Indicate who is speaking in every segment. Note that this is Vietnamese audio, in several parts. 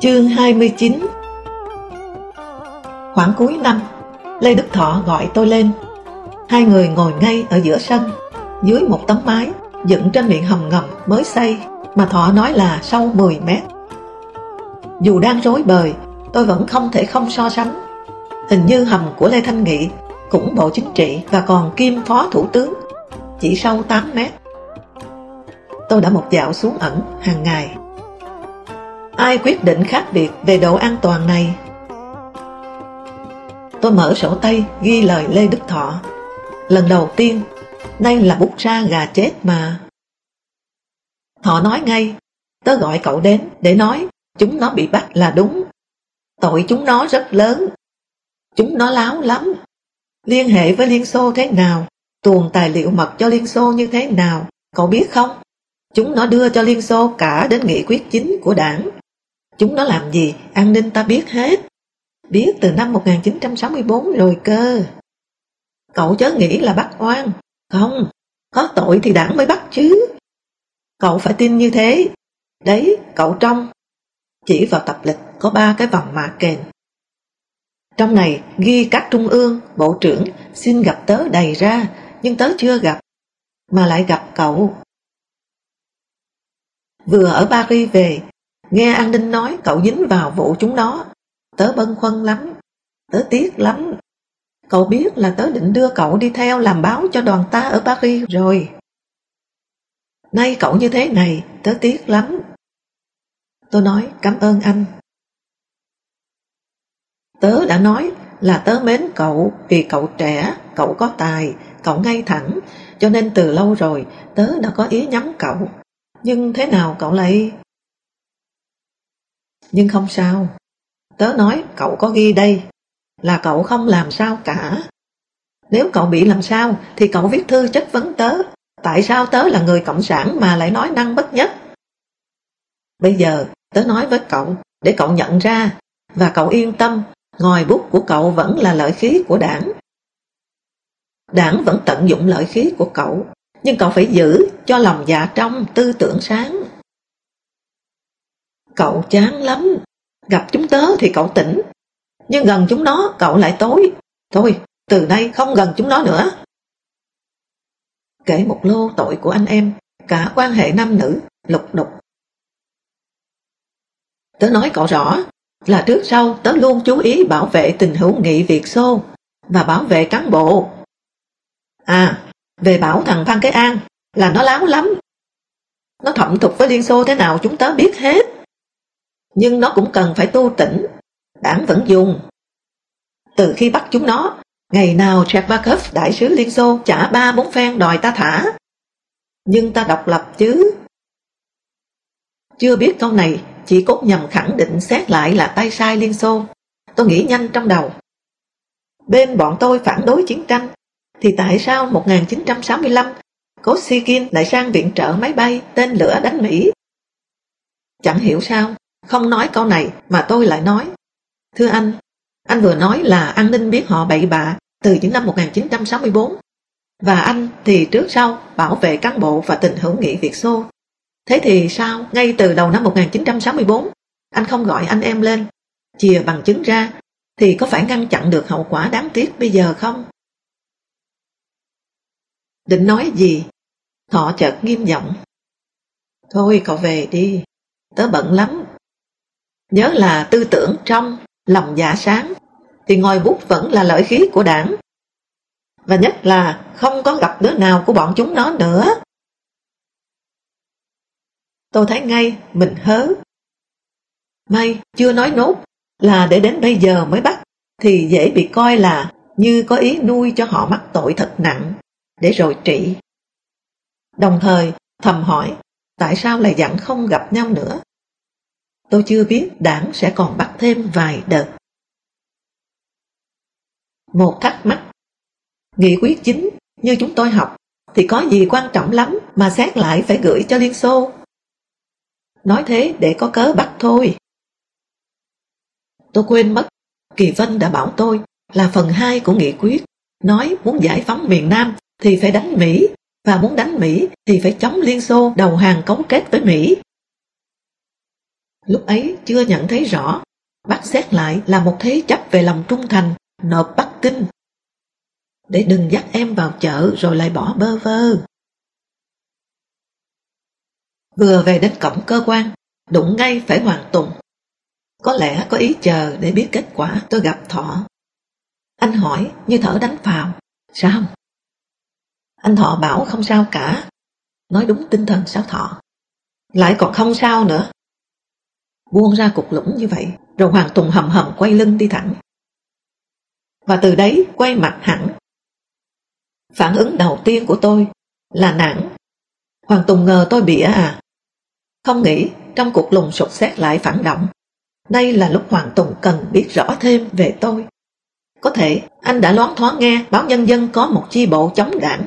Speaker 1: Chương 29 Khoảng cuối năm, Lê Đức Thọ gọi tôi lên. Hai người ngồi ngay ở giữa sân, dưới một tấm mái, dựng trên miệng hầm ngầm mới xây, mà Thọ nói là sâu 10 mét. Dù đang rối bời, tôi vẫn không thể không so sánh. Hình như hầm của Lê Thanh Nghị cũng bộ chính trị và còn kim phó thủ tướng, chỉ sâu 8 mét. Tôi đã một dạo xuống ẩn hàng ngày Ai quyết định khác biệt về độ an toàn này? Tôi mở sổ tay ghi lời Lê Đức Thọ. Lần đầu tiên, đây là bút ra gà chết mà. Thọ nói ngay, tớ gọi cậu đến để nói chúng nó bị bắt là đúng. Tội chúng nó rất lớn. Chúng nó láo lắm. Liên hệ với Liên Xô thế nào? Tuồn tài liệu mật cho Liên Xô như thế nào? Cậu biết không? Chúng nó đưa cho Liên Xô cả đến nghị quyết chính của đảng Chúng nó làm gì, an ninh ta biết hết. Biết từ năm 1964 rồi cơ. Cậu chớ nghĩ là bắt oan. Không, có tội thì đảng mới bắt chứ. Cậu phải tin như thế. Đấy, cậu trong. Chỉ vào tập lịch có ba cái vòng mạ kền. Trong này ghi các trung ương, bộ trưởng xin gặp tớ đầy ra, nhưng tớ chưa gặp, mà lại gặp cậu. Vừa ở Paris về, Nghe an ninh nói cậu dính vào vụ chúng nó, tớ bân khuân lắm, tớ tiếc lắm. Cậu biết là tớ định đưa cậu đi theo làm báo cho đoàn ta ở Paris rồi. Nay cậu như thế này, tớ tiếc lắm. Tôi nói cảm ơn anh. Tớ đã nói là tớ mến cậu vì cậu trẻ, cậu có tài, cậu ngay thẳng, cho nên từ lâu rồi tớ đã có ý nhắm cậu. Nhưng thế nào cậu lại... Nhưng không sao. Tớ nói, cậu có ghi đây, là cậu không làm sao cả. Nếu cậu bị làm sao, thì cậu viết thư chất vấn tớ. Tại sao tớ là người cộng sản mà lại nói năng bất nhất? Bây giờ, tớ nói với cậu, để cậu nhận ra, và cậu yên tâm, ngòi bút của cậu vẫn là lợi khí của đảng. Đảng vẫn tận dụng lợi khí của cậu, nhưng cậu phải giữ cho lòng dạ trong tư tưởng sáng. Cậu chán lắm, gặp chúng tớ thì cậu tỉnh, nhưng gần chúng nó cậu lại tối. Thôi, từ nay không gần chúng nó nữa. Kể một lô tội của anh em, cả quan hệ nam nữ, lục đục. Tớ nói cậu rõ là trước sau tớ luôn chú ý bảo vệ tình hữu nghị Việt Xô và bảo vệ cán bộ. À, về bảo thằng Phan Cái An là nó láo lắm. Nó thẩm thục với Liên Xô thế nào chúng tớ biết hết nhưng nó cũng cần phải tu tỉnh. Đảng vẫn dùng. Từ khi bắt chúng nó, ngày nào Chekmakov đại sứ Liên Xô trả ba bốn phen đòi ta thả. Nhưng ta độc lập chứ. Chưa biết câu này, chỉ cốt nhằm khẳng định xét lại là tay sai Liên Xô. Tôi nghĩ nhanh trong đầu. Bên bọn tôi phản đối chiến tranh, thì tại sao 1965 Kosygin lại sang viện trợ máy bay tên lửa đánh Mỹ? Chẳng hiểu sao, không nói câu này mà tôi lại nói. Thưa anh, anh vừa nói là an ninh biết họ bậy bạ từ những năm 1964. Và anh thì trước sau bảo vệ cán bộ và tình hữu nghị Việt Xô. Thế thì sao ngay từ đầu năm 1964 anh không gọi anh em lên, chìa bằng chứng ra thì có phải ngăn chặn được hậu quả đáng tiếc bây giờ không? Định nói gì? Thọ chợt nghiêm giọng. Thôi cậu về đi, tớ bận lắm, Nhớ là tư tưởng trong, lòng dạ sáng, thì ngòi bút vẫn là lợi khí của đảng. Và nhất là không có gặp đứa nào của bọn chúng nó nữa. Tôi thấy ngay mình hớ. May chưa nói nốt là để đến bây giờ mới bắt thì dễ bị coi là như có ý nuôi cho họ mắc tội thật nặng để rồi trị. Đồng thời thầm hỏi tại sao lại dặn không gặp nhau nữa. Tôi chưa biết đảng sẽ còn bắt thêm vài đợt. Một thắc mắc Nghị quyết chính như chúng tôi học thì có gì quan trọng lắm mà xét lại phải gửi cho Liên Xô. Nói thế để có cớ bắt thôi. Tôi quên mất, Kỳ Vân đã bảo tôi là phần 2 của nghị quyết, nói muốn giải phóng miền Nam thì phải đánh Mỹ, và muốn đánh Mỹ thì phải chống Liên Xô đầu hàng cấu kết với Mỹ. Lúc ấy chưa nhận thấy rõ, bắt xét lại là một thế chấp về lòng trung thành, nộp Bắc Kinh. Để đừng dắt em vào chợ rồi lại bỏ bơ vơ. Vừa về đến cổng cơ quan, đụng ngay phải Hoàng Tùng. Có lẽ có ý chờ để biết kết quả tôi gặp Thọ. Anh hỏi như thở đánh phào. Sao? Anh Thọ bảo không sao cả. Nói đúng tinh thần sao Thọ. Lại còn không sao nữa. Buông ra cục lũng như vậy, rồi Hoàng Tùng hầm hầm quay lưng đi thẳng. Và từ đấy quay mặt hẳn. Phản ứng đầu tiên của tôi là nản. Hoàng Tùng ngờ tôi bịa à. Không nghĩ trong cuộc lùng sụt xét lại phản động. Đây là lúc Hoàng Tùng cần biết rõ thêm về tôi. Có thể anh đã loáng thoáng nghe báo nhân dân có một chi bộ chống đảng.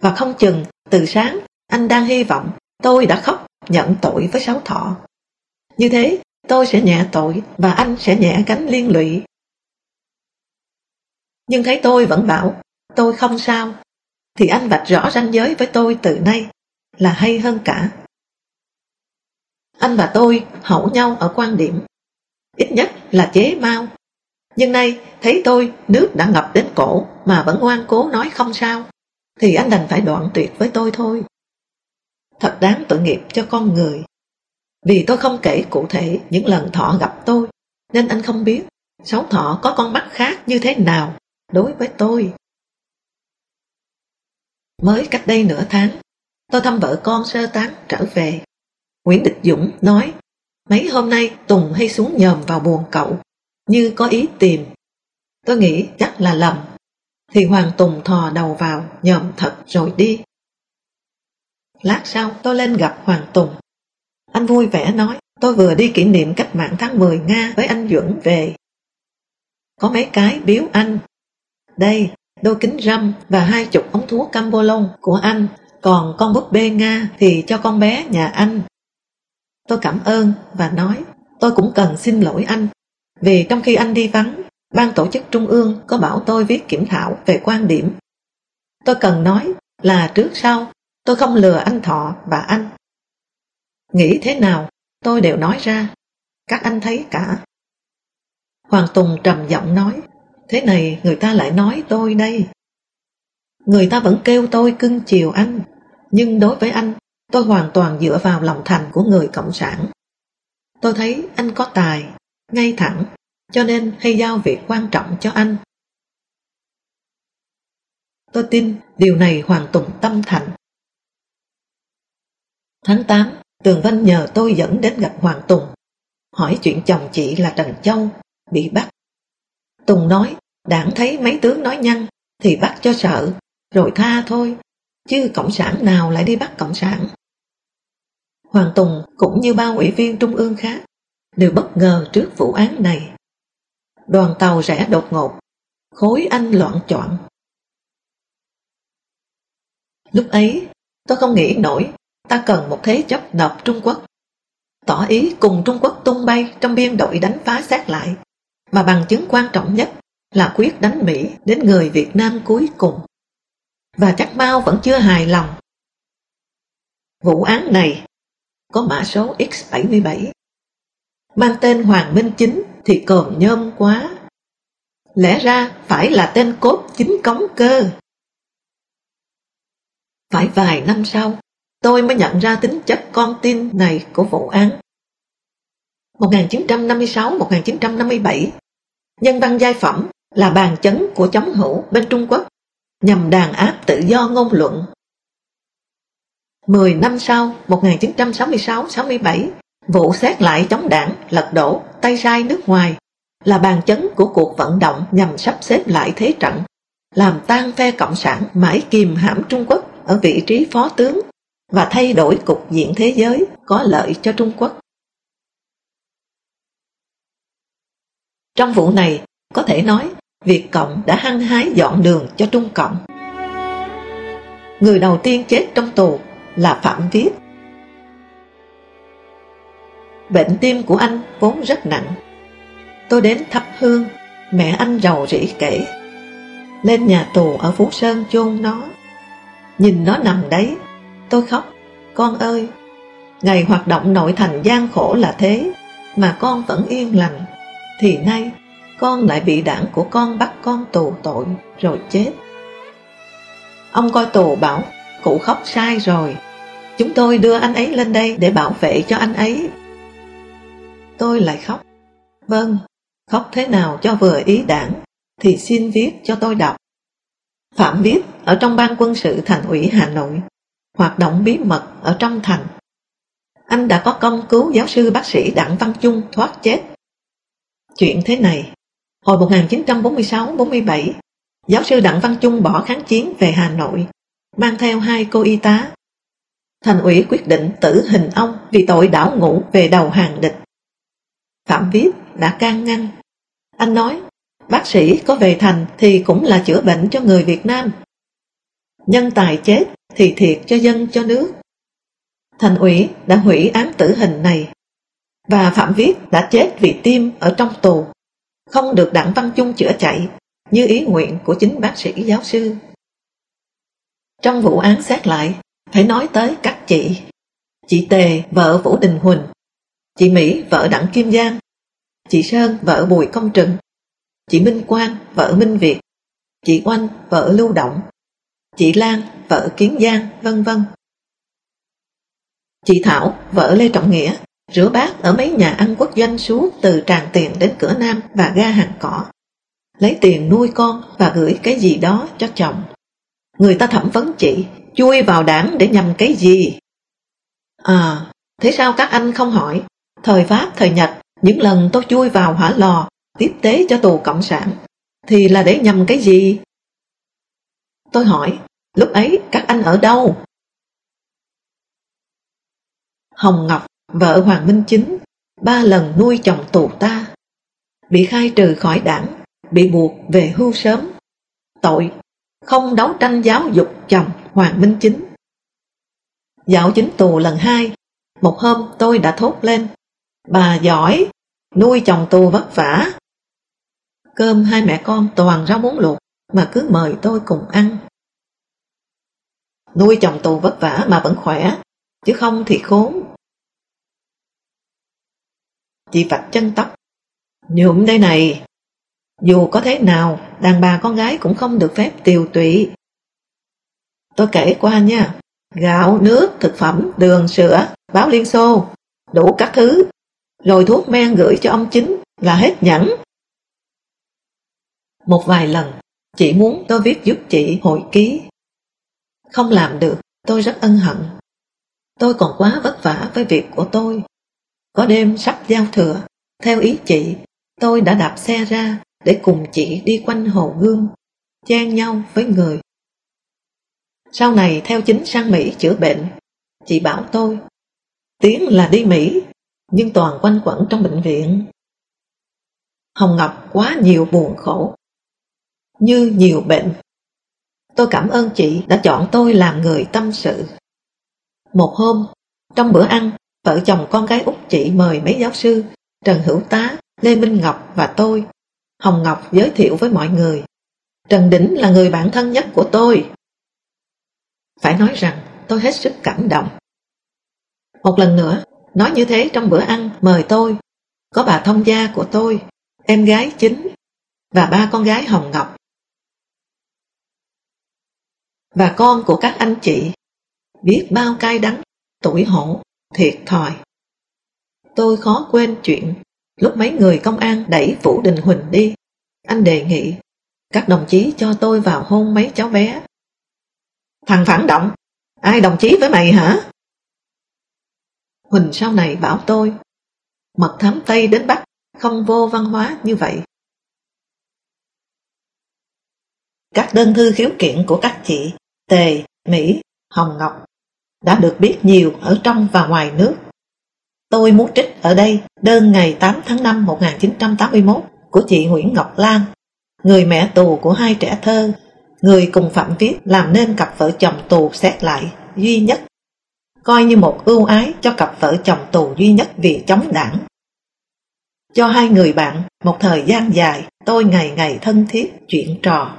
Speaker 1: Và không chừng từ sáng anh đang hy vọng tôi đã khóc nhận tội với sáu thọ. Như thế tôi sẽ nhẹ tội và anh sẽ nhẹ gánh liên lụy. Nhưng thấy tôi vẫn bảo tôi không sao thì anh vạch rõ ranh giới với tôi từ nay là hay hơn cả. Anh và tôi hậu nhau ở quan điểm, ít nhất là chế mau. Nhưng nay thấy tôi nước đã ngập đến cổ mà vẫn ngoan cố nói không sao, thì anh đành phải đoạn tuyệt với tôi thôi. Thật đáng tội nghiệp cho con người. Vì tôi không kể cụ thể những lần thọ gặp tôi, nên anh không biết sáu thọ có con mắt khác như thế nào đối với tôi. Mới cách đây nửa tháng, tôi thăm vợ con sơ tán trở về. Nguyễn Địch Dũng nói, mấy hôm nay Tùng hay xuống nhòm vào buồn cậu, như có ý tìm. Tôi nghĩ chắc là lầm. Thì Hoàng Tùng thò đầu vào, nhòm thật rồi đi. Lát sau tôi lên gặp Hoàng Tùng. Anh vui vẻ nói, tôi vừa đi kỷ niệm cách mạng tháng 10 Nga với anh Duẩn về. Có mấy cái biếu anh. Đây, đôi kính râm và hai chục ống thuốc cambolon của anh, còn con búp bê Nga thì cho con bé nhà anh. Tôi cảm ơn và nói tôi cũng cần xin lỗi anh vì trong khi anh đi vắng, ban tổ chức trung ương có bảo tôi viết kiểm thảo về quan điểm. Tôi cần nói là trước sau tôi không lừa anh Thọ và anh. Nghĩ thế nào tôi đều nói ra, các anh thấy cả. Hoàng Tùng trầm giọng nói Thế này người ta lại nói tôi đây. Người ta vẫn kêu tôi cưng chiều anh, nhưng đối với anh, tôi hoàn toàn dựa vào lòng thành của người Cộng sản. Tôi thấy anh có tài, ngay thẳng, cho nên hay giao việc quan trọng cho anh. Tôi tin điều này Hoàng Tùng tâm thành. Tháng 8, Tường Vân nhờ tôi dẫn đến gặp Hoàng Tùng, hỏi chuyện chồng chị là Trần Châu, bị bắt Tùng nói, đảng thấy mấy tướng nói nhăn thì bắt cho sợ, rồi tha thôi, chứ cộng sản nào lại đi bắt cộng sản. Hoàng Tùng cũng như bao ủy viên trung ương khác đều bất ngờ trước vụ án này. Đoàn tàu rẽ đột ngột, khối anh loạn chọn. Lúc ấy, tôi không nghĩ nổi ta cần một thế chấp nộp Trung Quốc. Tỏ ý cùng Trung Quốc tung bay trong biên đội đánh phá xét lại mà bằng chứng quan trọng nhất là quyết đánh Mỹ đến người Việt Nam cuối cùng. Và chắc Mao vẫn chưa hài lòng. Vụ án này có mã số X77. Mang tên Hoàng Minh Chính thì cồn nhôm quá. Lẽ ra phải là tên cốt chính cống cơ. Phải vài năm sau, tôi mới nhận ra tính chất con tin này của vụ án. 1956-1957 Nhân văn giai phẩm là bàn chấn của chống hữu bên Trung Quốc nhằm đàn áp tự do ngôn luận. Mười năm sau, 1966-67, vụ xét lại chống đảng, lật đổ, tay sai nước ngoài là bàn chấn của cuộc vận động nhằm sắp xếp lại thế trận, làm tan phe Cộng sản mãi kìm hãm Trung Quốc ở vị trí phó tướng và thay đổi cục diện thế giới có lợi cho Trung Quốc. Trong vụ này, có thể nói Việt Cộng đã hăng hái dọn đường cho Trung Cộng. Người đầu tiên chết trong tù là Phạm Viết. Bệnh tim của anh vốn rất nặng. Tôi đến thắp hương, mẹ anh rầu rĩ kể. Lên nhà tù ở Phú Sơn chôn nó. Nhìn nó nằm đấy, tôi khóc. Con ơi, ngày hoạt động nội thành gian khổ là thế, mà con vẫn yên lành. Thì nay, con lại bị đảng của con bắt con tù tội rồi chết. Ông coi tù bảo, cụ khóc sai rồi. Chúng tôi đưa anh ấy lên đây để bảo vệ cho anh ấy. Tôi lại khóc. Vâng, khóc thế nào cho vừa ý đảng thì xin viết cho tôi đọc. Phạm viết ở trong ban quân sự thành ủy Hà Nội, hoạt động bí mật ở trong thành. Anh đã có công cứu giáo sư bác sĩ Đặng Văn Trung thoát chết. Chuyện thế này, hồi 1946-47, giáo sư Đặng Văn Trung bỏ kháng chiến về Hà Nội, mang theo hai cô y tá. Thành ủy quyết định tử hình ông vì tội đảo ngũ về đầu hàng địch. Phạm Viết đã can ngăn. Anh nói, bác sĩ có về thành thì cũng là chữa bệnh cho người Việt Nam. Nhân tài chết thì thiệt cho dân cho nước. Thành ủy đã hủy án tử hình này và Phạm Viết đã chết vì tim ở trong tù, không được Đặng Văn Chung chữa chạy như ý nguyện của chính bác sĩ giáo sư. Trong vụ án xét lại, phải nói tới các chị. Chị Tề, vợ Vũ Đình Huỳnh, chị Mỹ, vợ Đặng Kim Giang, chị Sơn, vợ Bùi Công Trừng, chị Minh Quang, vợ Minh Việt, chị Oanh, vợ Lưu Động, chị Lan, vợ Kiến Giang, vân vân. Chị Thảo, vợ Lê Trọng Nghĩa, rửa bát ở mấy nhà ăn quốc doanh suốt từ Tràng Tiền đến cửa Nam và ga hàng cỏ. Lấy tiền nuôi con và gửi cái gì đó cho chồng. Người ta thẩm vấn chị, chui vào đảng để nhằm cái gì? À, thế sao các anh không hỏi? Thời Pháp, thời Nhật, những lần tôi chui vào hỏa lò, tiếp tế cho tù Cộng sản, thì là để nhằm cái gì? Tôi hỏi, lúc ấy các anh ở đâu? Hồng Ngọc, vợ Hoàng Minh Chính, ba lần nuôi chồng tù ta, bị khai trừ khỏi đảng, bị buộc về hưu sớm. Tội, không đấu tranh giáo dục chồng Hoàng Minh Chính. Dạo chính tù lần hai, một hôm tôi đã thốt lên, bà giỏi, nuôi chồng tù vất vả. Cơm hai mẹ con toàn rau muống luộc mà cứ mời tôi cùng ăn. Nuôi chồng tù vất vả mà vẫn khỏe, chứ không thì khốn. Chị vạch chân tóc. Nhuộm đây này, dù có thế nào, đàn bà con gái cũng không được phép tiều tụy. Tôi kể qua nha, gạo, nước, thực phẩm, đường, sữa, báo liên xô, đủ các thứ, rồi thuốc men gửi cho ông chính là hết nhẫn. Một vài lần, chị muốn tôi viết giúp chị hội ký. Không làm được, tôi rất ân hận. Tôi còn quá vất vả với việc của tôi. Có đêm sắp giao thừa, theo ý chị, tôi đã đạp xe ra để cùng chị đi quanh hồ gươm, chen nhau với người. Sau này theo chính sang Mỹ chữa bệnh, chị bảo tôi, tiếng là đi Mỹ, nhưng toàn quanh quẩn trong bệnh viện. Hồng Ngọc quá nhiều buồn khổ, như nhiều bệnh. Tôi cảm ơn chị đã chọn tôi làm người tâm sự. Một hôm, trong bữa ăn, vợ chồng con gái út chị mời mấy giáo sư Trần Hữu Tá, Lê Minh Ngọc và tôi Hồng Ngọc giới thiệu với mọi người. Trần Đỉnh là người bạn thân nhất của tôi. Phải nói rằng tôi hết sức cảm động. Một lần nữa, nói như thế trong bữa ăn mời tôi, có bà thông gia của tôi, em gái chính và ba con gái Hồng Ngọc. Và con của các anh chị, biết bao cay đắng, tuổi hổ, thiệt thòi. Tôi khó quên chuyện Lúc mấy người công an đẩy Vũ Đình Huỳnh đi, anh đề nghị các đồng chí cho tôi vào hôn mấy cháu bé. Thằng phản động, ai đồng chí với mày hả? Huỳnh sau này bảo tôi, mật thám Tây đến Bắc không vô văn hóa như vậy. Các đơn thư khiếu kiện của các chị Tề, Mỹ, Hồng Ngọc đã được biết nhiều ở trong và ngoài nước. Tôi muốn trích ở đây đơn ngày 8 tháng 5 1981 của chị Nguyễn Ngọc Lan, người mẹ tù của hai trẻ thơ, người cùng Phạm Viết làm nên cặp vợ chồng tù xét lại duy nhất, coi như một ưu ái cho cặp vợ chồng tù duy nhất vì chống đảng. Cho hai người bạn một thời gian dài tôi ngày ngày thân thiết chuyện trò.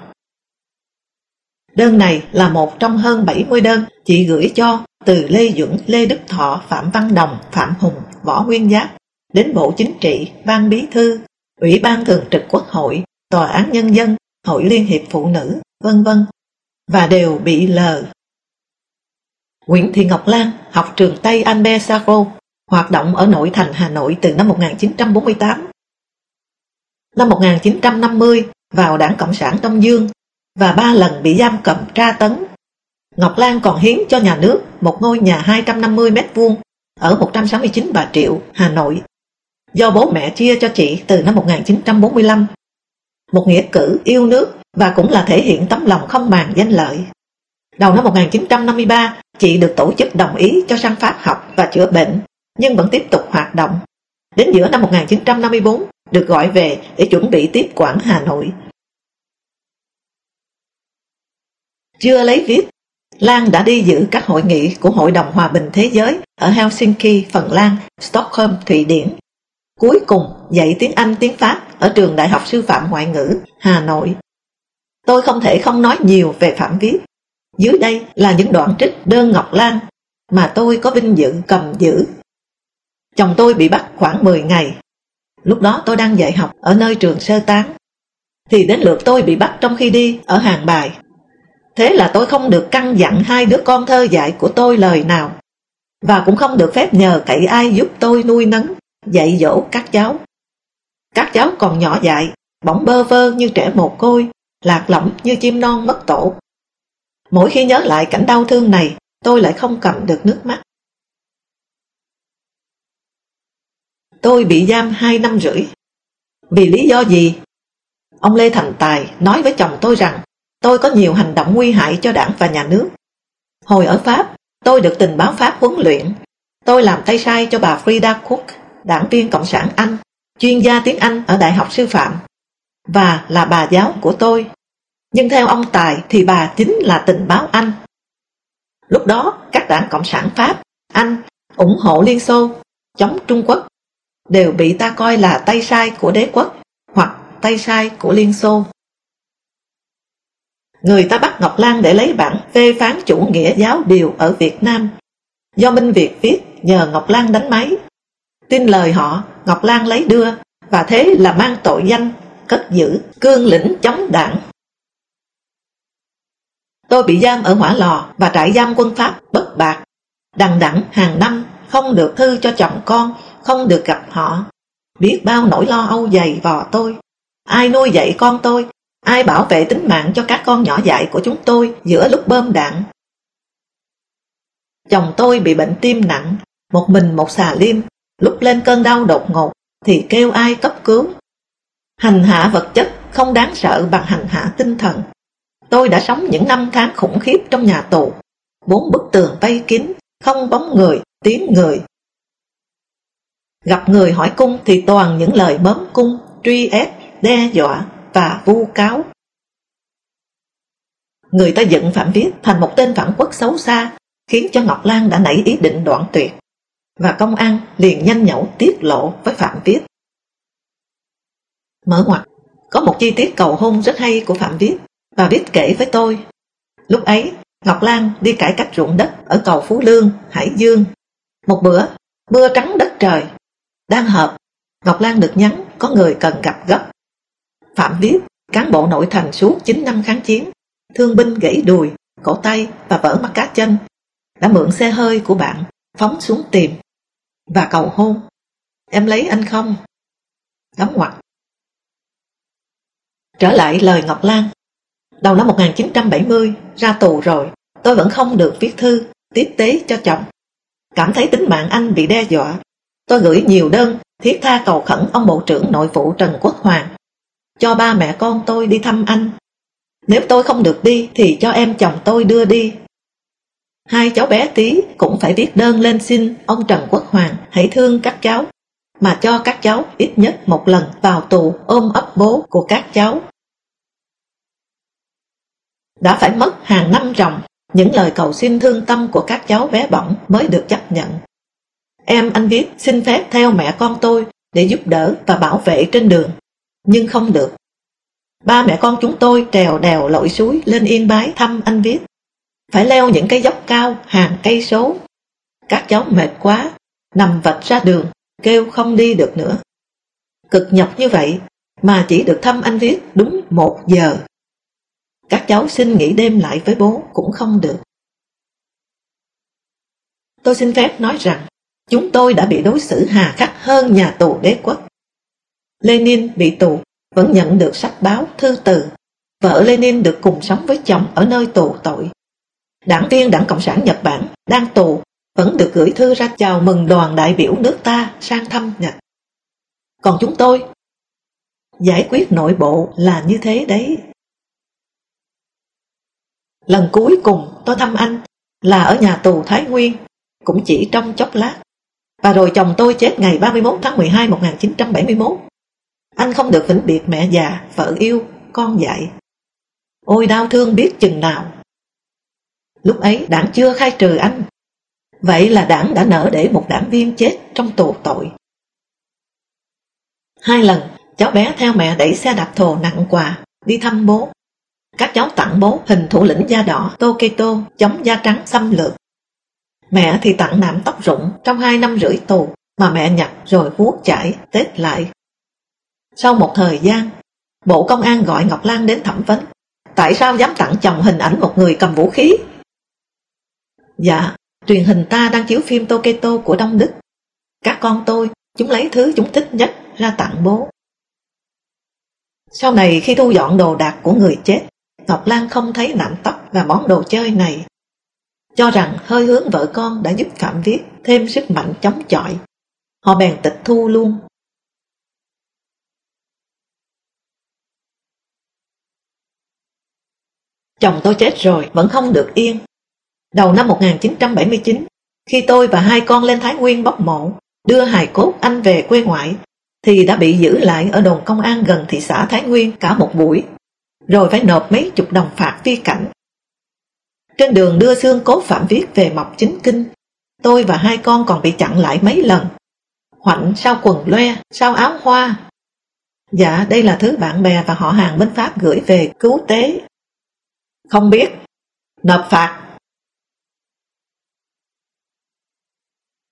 Speaker 1: Đơn này là một trong hơn 70 đơn chị gửi cho từ Lê Duẩn, Lê Đức Thọ, Phạm Văn Đồng, Phạm Hùng, Võ Nguyên Giáp đến Bộ Chính trị, Ban Bí Thư, Ủy ban Thường trực Quốc hội, Tòa án Nhân dân, Hội Liên hiệp Phụ nữ, vân vân và đều bị lờ. Nguyễn Thị Ngọc Lan học trường Tây Anbe Sacro, hoạt động ở nội thành Hà Nội từ năm 1948. Năm 1950 vào Đảng Cộng sản Đông Dương và ba lần bị giam cầm tra tấn. Ngọc Lan còn hiến cho nhà nước một ngôi nhà 250 mét vuông ở 169 Bà Triệu, Hà Nội, do bố mẹ chia cho chị từ năm 1945. Một nghĩa cử yêu nước và cũng là thể hiện tấm lòng không màng danh lợi. Đầu năm 1953, chị được tổ chức đồng ý cho sang Pháp học và chữa bệnh, nhưng vẫn tiếp tục hoạt động. Đến giữa năm 1954, được gọi về để chuẩn bị tiếp quản Hà Nội. Chưa lấy viết, Lan đã đi dự các hội nghị của Hội đồng Hòa bình Thế giới ở Helsinki, Phần Lan, Stockholm, Thụy Điển. Cuối cùng dạy tiếng Anh, tiếng Pháp ở trường Đại học Sư phạm Ngoại ngữ, Hà Nội. Tôi không thể không nói nhiều về Phạm Viết. Dưới đây là những đoạn trích đơn Ngọc Lan mà tôi có vinh dự cầm giữ. Chồng tôi bị bắt khoảng 10 ngày. Lúc đó tôi đang dạy học ở nơi trường sơ tán. Thì đến lượt tôi bị bắt trong khi đi ở hàng bài. Thế là tôi không được căn dặn hai đứa con thơ dạy của tôi lời nào. Và cũng không được phép nhờ cậy ai giúp tôi nuôi nấng, dạy dỗ các cháu. Các cháu còn nhỏ dại, bỗng bơ vơ như trẻ mồ côi, lạc lõng như chim non mất tổ. Mỗi khi nhớ lại cảnh đau thương này, tôi lại không cầm được nước mắt. Tôi bị giam hai năm rưỡi. Vì lý do gì? Ông Lê Thành Tài nói với chồng tôi rằng tôi có nhiều hành động nguy hại cho đảng và nhà nước. Hồi ở Pháp, tôi được tình báo Pháp huấn luyện. Tôi làm tay sai cho bà Frida Cook, đảng viên Cộng sản Anh, chuyên gia tiếng Anh ở Đại học Sư phạm, và là bà giáo của tôi. Nhưng theo ông Tài thì bà chính là tình báo Anh. Lúc đó, các đảng Cộng sản Pháp, Anh, ủng hộ Liên Xô, chống Trung Quốc, đều bị ta coi là tay sai của đế quốc hoặc tay sai của Liên Xô. Người ta bắt Ngọc Lan để lấy bản phê phán chủ nghĩa giáo điều ở Việt Nam. Do Minh Việt viết nhờ Ngọc Lan đánh máy. Tin lời họ, Ngọc Lan lấy đưa và thế là mang tội danh, cất giữ, cương lĩnh chống đảng. Tôi bị giam ở hỏa lò và trại giam quân Pháp bất bạc. Đằng đẳng hàng năm không được thư cho chồng con, không được gặp họ. Biết bao nỗi lo âu dày vò tôi. Ai nuôi dạy con tôi, ai bảo vệ tính mạng cho các con nhỏ dại của chúng tôi giữa lúc bơm đạn. Chồng tôi bị bệnh tim nặng, một mình một xà liêm, lúc lên cơn đau đột ngột thì kêu ai cấp cứu. Hành hạ vật chất không đáng sợ bằng hành hạ tinh thần. Tôi đã sống những năm tháng khủng khiếp trong nhà tù, bốn bức tường vây kín, không bóng người, tiếng người. Gặp người hỏi cung thì toàn những lời bấm cung, truy ép, đe dọa và vu cáo. Người ta dựng Phạm Viết thành một tên phản quốc xấu xa, khiến cho Ngọc Lan đã nảy ý định đoạn tuyệt, và công an liền nhanh nhẩu tiết lộ với Phạm Viết. Mở ngoặt, có một chi tiết cầu hôn rất hay của Phạm Viết và viết kể với tôi. Lúc ấy, Ngọc Lan đi cải cách ruộng đất ở cầu Phú Lương, Hải Dương. Một bữa, mưa trắng đất trời. Đang họp, Ngọc Lan được nhắn có người cần gặp gấp. Phạm Viết, cán bộ nội thành suốt 9 năm kháng chiến, thương binh gãy đùi, cổ tay và vỡ mắt cá chân, đã mượn xe hơi của bạn, phóng xuống tìm và cầu hôn. Em lấy anh không? Đóng ngoặt. Trở lại lời Ngọc Lan, Đầu năm 1970, ra tù rồi, tôi vẫn không được viết thư, tiếp tế cho chồng. Cảm thấy tính mạng anh bị đe dọa. Tôi gửi nhiều đơn, thiết tha cầu khẩn ông Bộ trưởng Nội vụ Trần Quốc Hoàng. Cho ba mẹ con tôi đi thăm anh. Nếu tôi không được đi thì cho em chồng tôi đưa đi. Hai cháu bé tí cũng phải viết đơn lên xin ông Trần Quốc Hoàng hãy thương các cháu mà cho các cháu ít nhất một lần vào tù ôm ấp bố của các cháu. Đã phải mất hàng năm ròng, những lời cầu xin thương tâm của các cháu bé bỏng mới được chấp nhận. Em anh viết xin phép theo mẹ con tôi để giúp đỡ và bảo vệ trên đường, nhưng không được. Ba mẹ con chúng tôi trèo đèo lội suối lên yên bái thăm anh viết. Phải leo những cái dốc cao hàng cây số. Các cháu mệt quá, nằm vật ra đường, kêu không đi được nữa. Cực nhọc như vậy mà chỉ được thăm anh viết đúng một giờ. Các cháu xin nghỉ đêm lại với bố cũng không được. Tôi xin phép nói rằng chúng tôi đã bị đối xử hà khắc hơn nhà tù đế quốc. Lenin bị tù vẫn nhận được sách báo thư từ. Vợ Lenin được cùng sống với chồng ở nơi tù tội. Đảng viên Đảng Cộng sản Nhật Bản đang tù vẫn được gửi thư ra chào mừng đoàn đại biểu nước ta sang thăm Nhật. Còn chúng tôi, giải quyết nội bộ là như thế đấy. Lần cuối cùng tôi thăm anh là ở nhà tù Thái Nguyên, cũng chỉ trong chốc lát. Và rồi chồng tôi chết ngày 31 tháng 12 1971. Anh không được vĩnh biệt mẹ già, vợ yêu, con dạy. Ôi đau thương biết chừng nào. Lúc ấy đảng chưa khai trừ anh. Vậy là đảng đã nỡ để một đảng viên chết trong tù tội. Hai lần, cháu bé theo mẹ đẩy xe đạp thồ nặng quà, đi thăm bố. Các cháu tặng bố hình thủ lĩnh da đỏ Toketo chống da trắng xâm lược. Mẹ thì tặng nạm tóc rụng trong hai năm rưỡi tù mà mẹ nhặt rồi vuốt chải, tết lại sau một thời gian, Bộ Công an gọi Ngọc Lan đến thẩm vấn. Tại sao dám tặng chồng hình ảnh một người cầm vũ khí? Dạ, truyền hình ta đang chiếu phim Toketo của Đông Đức. Các con tôi, chúng lấy thứ chúng thích nhất ra tặng bố. Sau này khi thu dọn đồ đạc của người chết, Ngọc Lan không thấy nạm tóc và món đồ chơi này. Cho rằng hơi hướng vợ con đã giúp Phạm Viết thêm sức mạnh chống chọi. Họ bèn tịch thu luôn Chồng tôi chết rồi vẫn không được yên. Đầu năm 1979, khi tôi và hai con lên Thái Nguyên bóc mộ, đưa hài cốt anh về quê ngoại, thì đã bị giữ lại ở đồn công an gần thị xã Thái Nguyên cả một buổi, rồi phải nộp mấy chục đồng phạt vi cảnh. Trên đường đưa xương cốt Phạm Viết về mọc Chính Kinh, tôi và hai con còn bị chặn lại mấy lần. Hoạnh sao quần loe, sao áo hoa. Dạ, đây là thứ bạn bè và họ hàng bên Pháp gửi về cứu tế không biết. Nộp phạt.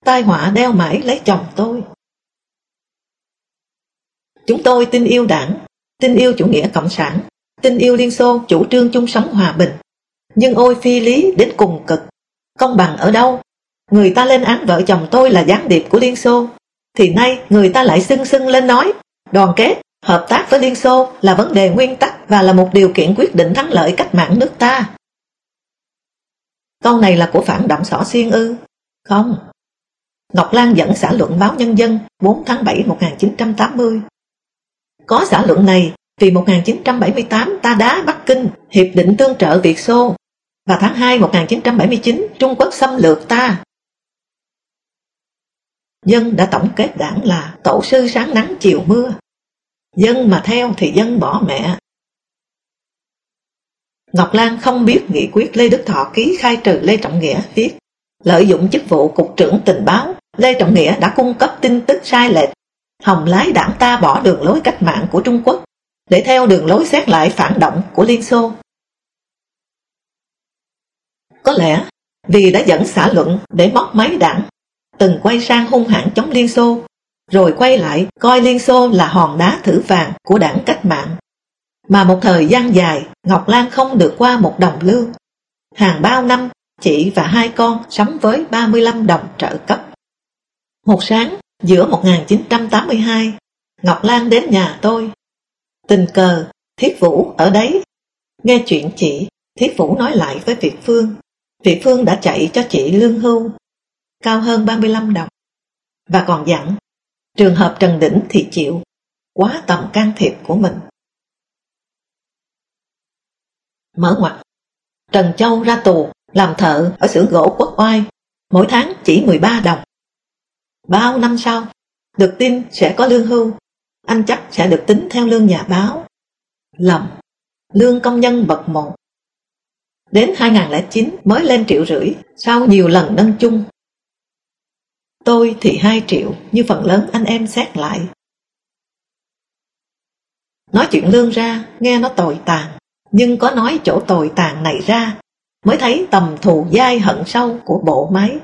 Speaker 1: Tai họa đeo mãi lấy chồng tôi. Chúng tôi tin yêu đảng, tin yêu chủ nghĩa cộng sản, tin yêu Liên Xô chủ trương chung sống hòa bình. Nhưng ôi phi lý đến cùng cực. Công bằng ở đâu? Người ta lên án vợ chồng tôi là gián điệp của Liên Xô. Thì nay người ta lại xưng xưng lên nói đoàn kết Hợp tác với Liên Xô là vấn đề nguyên tắc và là một điều kiện quyết định thắng lợi cách mạng nước ta. Câu này là của phản động xỏ xiên ư? Không. Ngọc Lan dẫn xã luận báo Nhân dân 4 tháng 7 1980. Có xã luận này vì 1978 ta đá Bắc Kinh, Hiệp định tương trợ Việt Xô, và tháng 2 1979 Trung Quốc xâm lược ta. Dân đã tổng kết đảng là tổ sư sáng nắng chiều mưa, Dân mà theo thì dân bỏ mẹ. Ngọc Lan không biết nghị quyết Lê Đức Thọ ký khai trừ Lê Trọng Nghĩa viết lợi dụng chức vụ cục trưởng tình báo, Lê Trọng Nghĩa đã cung cấp tin tức sai lệch hồng lái đảng ta bỏ đường lối cách mạng của Trung Quốc, để theo đường lối xét lại phản động của Liên Xô. Có lẽ vì đã dẫn xã luận để móc máy đảng, từng quay sang hung hãn chống Liên Xô, rồi quay lại coi Liên Xô là hòn đá thử vàng của đảng cách mạng. Mà một thời gian dài, Ngọc Lan không được qua một đồng lương. Hàng bao năm, chị và hai con sống với 35 đồng trợ cấp. Một sáng, giữa 1982, Ngọc Lan đến nhà tôi. Tình cờ, Thiết Vũ ở đấy. Nghe chuyện chị, Thiết Vũ nói lại với Việt Phương. Việt Phương đã chạy cho chị lương hưu, cao hơn 35 đồng. Và còn dặn Trường hợp Trần Đỉnh thì chịu, quá tầm can thiệp của mình. Mở ngoặt, Trần Châu ra tù làm thợ ở xưởng gỗ quốc oai, mỗi tháng chỉ 13 đồng. Bao năm sau, được tin sẽ có lương hưu, anh chắc sẽ được tính theo lương nhà báo. Lầm, lương công nhân bậc một. Đến 2009 mới lên triệu rưỡi sau nhiều lần nâng chung. Tôi thì 2 triệu như phần lớn anh em xét lại. Nói chuyện lương ra, nghe nó tồi tàn, nhưng có nói chỗ tồi tàn này ra mới thấy tầm thù dai hận sâu của bộ máy.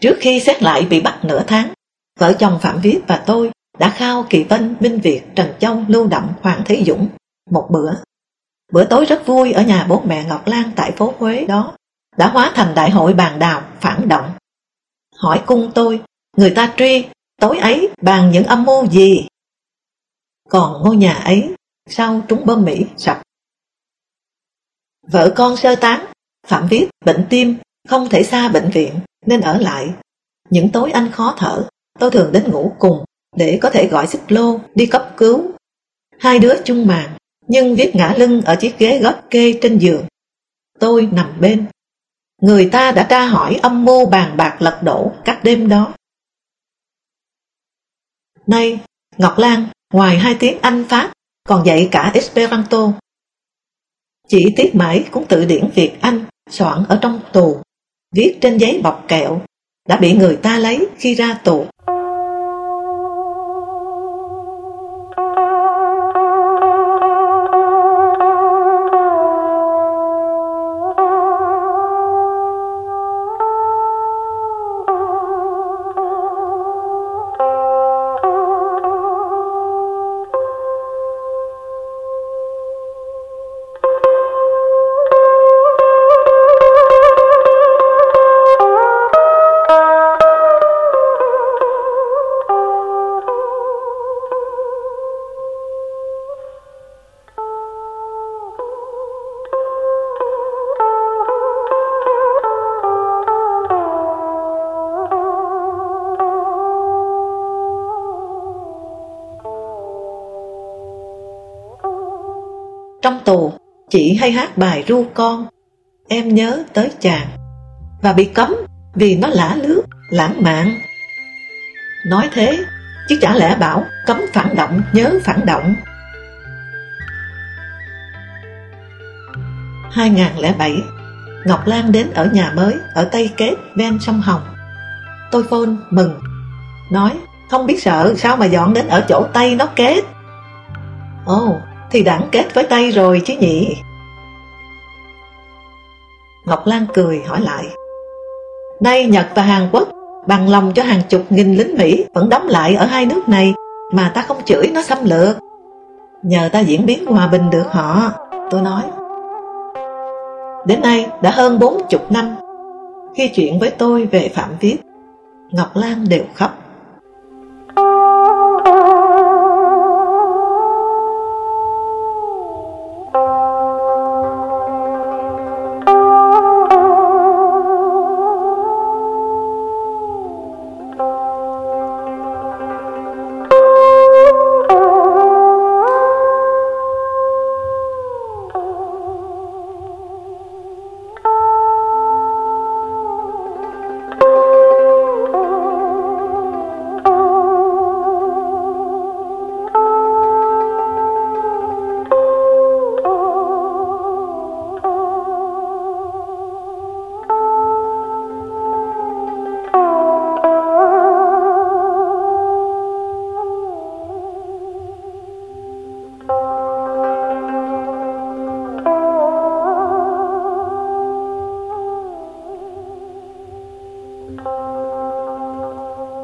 Speaker 1: Trước khi xét lại bị bắt nửa tháng, vợ chồng Phạm Viết và tôi đã khao Kỳ Vân, Minh Việt, Trần Châu, Lưu Đậm, Hoàng Thế Dũng một bữa. Bữa tối rất vui ở nhà bố mẹ Ngọc Lan tại phố Huế đó đã hóa thành đại hội bàn đào phản động. Hỏi cung tôi, người ta truy, tối ấy bàn những âm mưu gì? Còn ngôi nhà ấy, sau trúng bom Mỹ sập. Vợ con sơ tán, Phạm Viết bệnh tim, không thể xa bệnh viện nên ở lại. Những tối anh khó thở, tôi thường đến ngủ cùng để có thể gọi xích lô đi cấp cứu. Hai đứa chung màn, nhưng Viết ngã lưng ở chiếc ghế gót kê trên giường. Tôi nằm bên. Người ta đã tra hỏi âm mưu bàn bạc lật đổ các đêm đó. Nay, Ngọc Lan, ngoài hai tiếng Anh Pháp, còn dạy cả Esperanto. Chỉ tiếc mãi cũng tự điển Việt Anh soạn ở trong tù, viết trên giấy bọc kẹo, đã bị người ta lấy khi ra tù. Trong tù, chị hay hát bài ru con, em nhớ tới chàng, và bị cấm vì nó lả lướt, lãng mạn. Nói thế, chứ chả lẽ bảo cấm phản động, nhớ phản động. 2007, Ngọc Lan đến ở nhà mới ở Tây Kết ven sông Hồng. Tôi phone mừng, nói không biết sợ sao mà dọn đến ở chỗ Tây nó kết. Ồ, oh, thì đẳng kết với Tây rồi chứ nhỉ? Ngọc Lan cười hỏi lại. Nay Nhật và Hàn Quốc bằng lòng cho hàng chục nghìn lính Mỹ vẫn đóng lại ở hai nước này mà ta không chửi nó xâm lược. Nhờ ta diễn biến hòa bình được họ, tôi nói. Đến nay đã hơn bốn chục năm, khi chuyện với tôi về Phạm Viết, Ngọc Lan đều khóc.